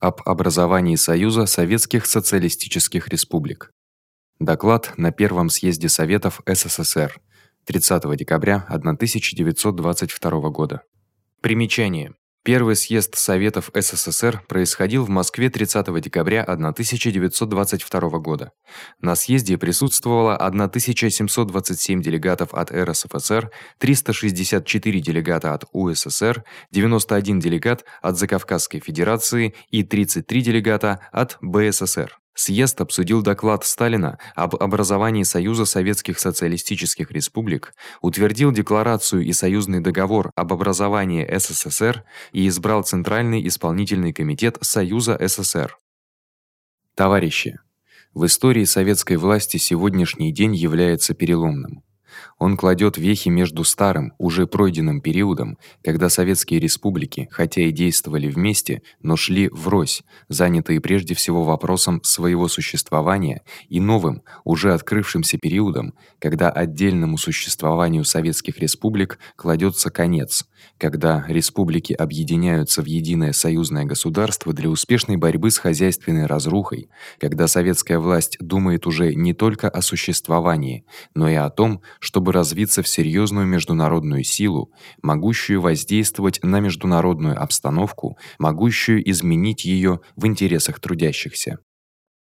об образовании Союза Советских Социалистических Республик. Доклад на первом съезде Советов СССР 30 декабря 1922 года. Примечание: Первый съезд Советов СССР происходил в Москве 30 декабря 1922 года. На съезде присутствовало 1727 делегатов от РСФСР, 364 делегата от УССР, 91 делегат от Закавказской Федерации и 33 делегата от БССР. Съезд обсудил доклад Сталина об образовании Союза Советских Социалистических Республик, утвердил декларацию и союзный договор об образовании СССР и избрал Центральный исполнительный комитет Союза СССР. Товарищи, в истории советской власти сегодняшний день является переломным. Он кладёт вехи между старым, уже пройденным периодом, когда советские республики, хотя и действовали вместе, но шли врозь, занятые прежде всего вопросом своего существования, и новым, уже открывшимся периодом, когда отдельному существованию советских республик кладётся конец, когда республики объединяются в единое союзное государство для успешной борьбы с хозяйственной разрухой, когда советская власть думает уже не только о существовании, но и о том, чтобы развиться в серьёзную международную силу, могущую воздействовать на международную обстановку, могущую изменить её в интересах трудящихся.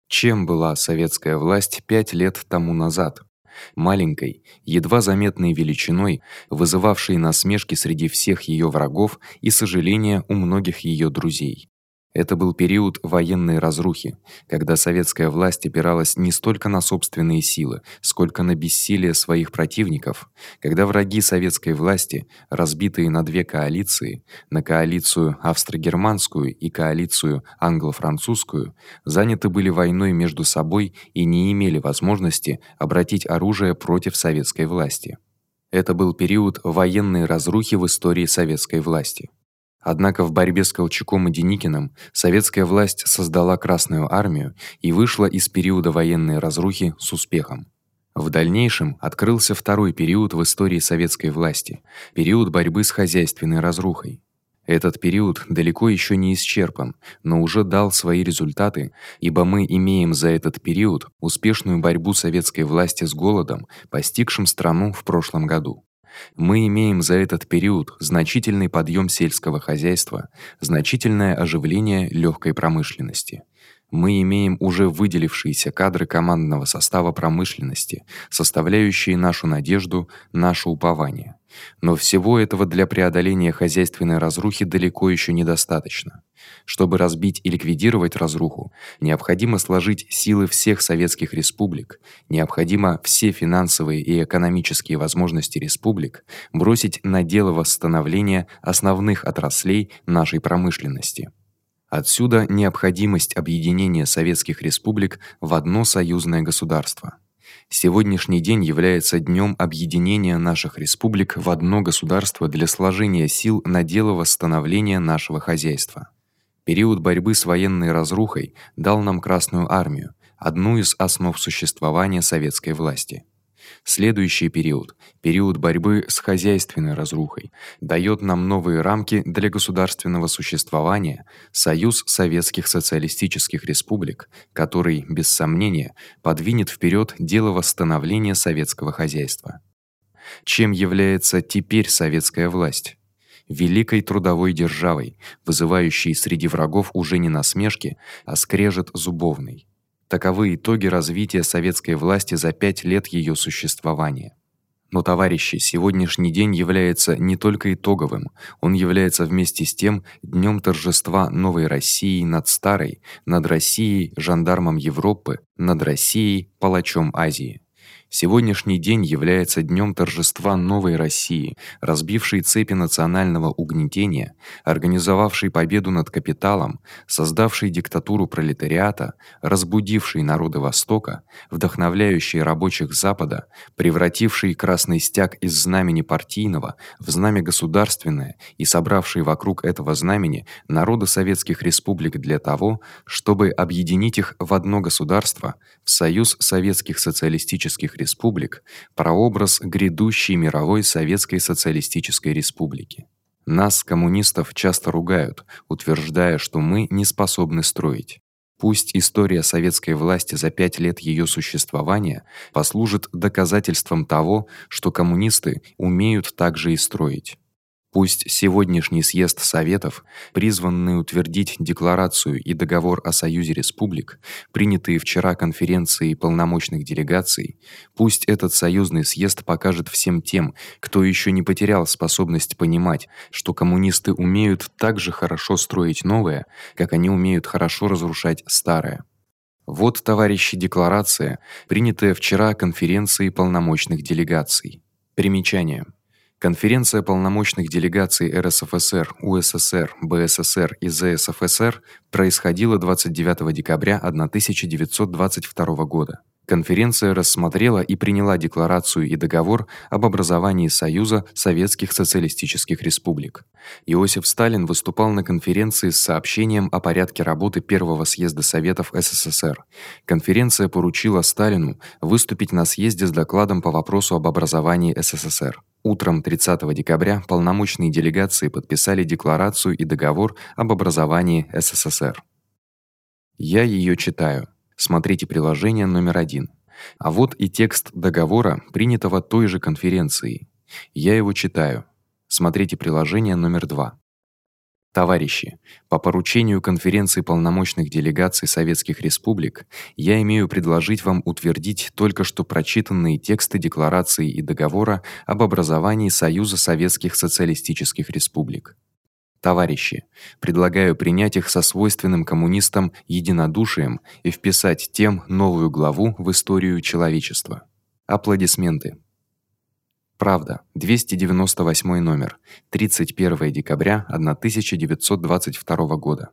Чем была советская власть 5 лет тому назад? Маленькой, едва заметной величиной, вызывавшей насмешки среди всех её врагов и сожаления у многих её друзей. Это был период военной разрухи, когда советская власть опиралась не столько на собственные силы, сколько на бессилие своих противников, когда враги советской власти, разбитые на две коалиции, на коалицию австро-германскую и коалицию англо-французскую, заняты были войной между собой и не имели возможности обратить оружие против советской власти. Это был период военной разрухи в истории советской власти. Однако в борьбе с Колчаком и Деникиным советская власть создала Красную армию и вышла из периода военной разрухи с успехом. В дальнейшем открылся второй период в истории советской власти период борьбы с хозяйственной разрухой. Этот период далеко ещё не исчерпан, но уже дал свои результаты, ибо мы имеем за этот период успешную борьбу советской власти с голодом, постигшим страну в прошлом году. Мы имеем за этот период значительный подъём сельского хозяйства, значительное оживление лёгкой промышленности. Мы имеем уже выделившиеся кадры командного состава промышленности, составляющие нашу надежду, наше упование. Но всего этого для преодоления хозяйственной разрухи далеко ещё недостаточно. Чтобы разбить и ликвидировать разруху, необходимо сложить силы всех советских республик, необходимо все финансовые и экономические возможности республик бросить на дело восстановления основных отраслей нашей промышленности. Отсюда необходимость объединения советских республик в одно союзное государство. Сегодняшний день является днём объединения наших республик в одно государство для сложения сил на дело восстановления нашего хозяйства. Период борьбы с военной разрухой дал нам Красную армию, одну из основ существования советской власти. Следующий период, период борьбы с хозяйственной разрухой, даёт нам новые рамки для государственного существования, Союз Советских Социалистических Республик, который, без сомнения, подвинет вперёд дело восстановления советского хозяйства. Чем является теперь советская власть? великой трудовой державой, вызывающей среди врагов уже не насмешки, а скрежет зубовный. Таковы итоги развития советской власти за 5 лет её существования. Но, товарищи, сегодняшний день является не только итоговым, он является вместе с тем днём торжества новой России над старой, над Россией жандармом Европы, над Россией палачом Азии. Сегодняшний день является днём торжества новой России, разбившей цепи национального угнетения, организовавшей победу над капиталом, создавшей диктатуру пролетариата, разбудившей народы Востока, вдохновляющей рабочих Запада, превратившей красный стяг из знамени партийного в знамя государственное и собравшей вокруг этого знамени народы советских республик для того, чтобы объединить их в одно государство, в союз советских социалистических республик, прообраз грядущей мировой советской социалистической республики. Нас, коммунистов, часто ругают, утверждая, что мы не способны строить. Пусть история советской власти за 5 лет её существования послужит доказательством того, что коммунисты умеют также и строить. Пусть сегодняшний съезд советов, призванный утвердить декларацию и договор о союзе республик, принятые вчера конференцией полномочных делегаций, пусть этот союзный съезд покажет всем тем, кто ещё не потерял способность понимать, что коммунисты умеют так же хорошо строить новое, как они умеют хорошо разрушать старое. Вот, товарищи, декларация, принятая вчера конференцией полномочных делегаций. Примечание: Конференция полномочных делегаций РСФСР, УССР, БССР и ЗСФСР происходила 29 декабря 1922 года. Конференция рассмотрела и приняла декларацию и договор об образовании Союза советских социалистических республик. Иосиф Сталин выступал на конференции с сообщением о порядке работы первого съезда Советов СССР. Конференция поручила Сталину выступить на съезде с докладом по вопросу об образовании СССР. Утром 30 декабря полномочные делегации подписали декларацию и договор об образовании СССР. Я её читаю. Смотрите приложение номер 1. А вот и текст договора, принятого той же конференцией. Я его читаю. Смотрите приложение номер 2. Товарищи, по поручению конференции полномочных делегаций советских республик я имею предложить вам утвердить только что прочитанные тексты декларации и договора об образовании Союза советских социалистических республик. Товарищи, предлагаю принять их со свойственным коммунистам единодушием и вписать тем новую главу в историю человечества. Аплодисменты. Правда, 298 номер. 31 декабря 1922 года.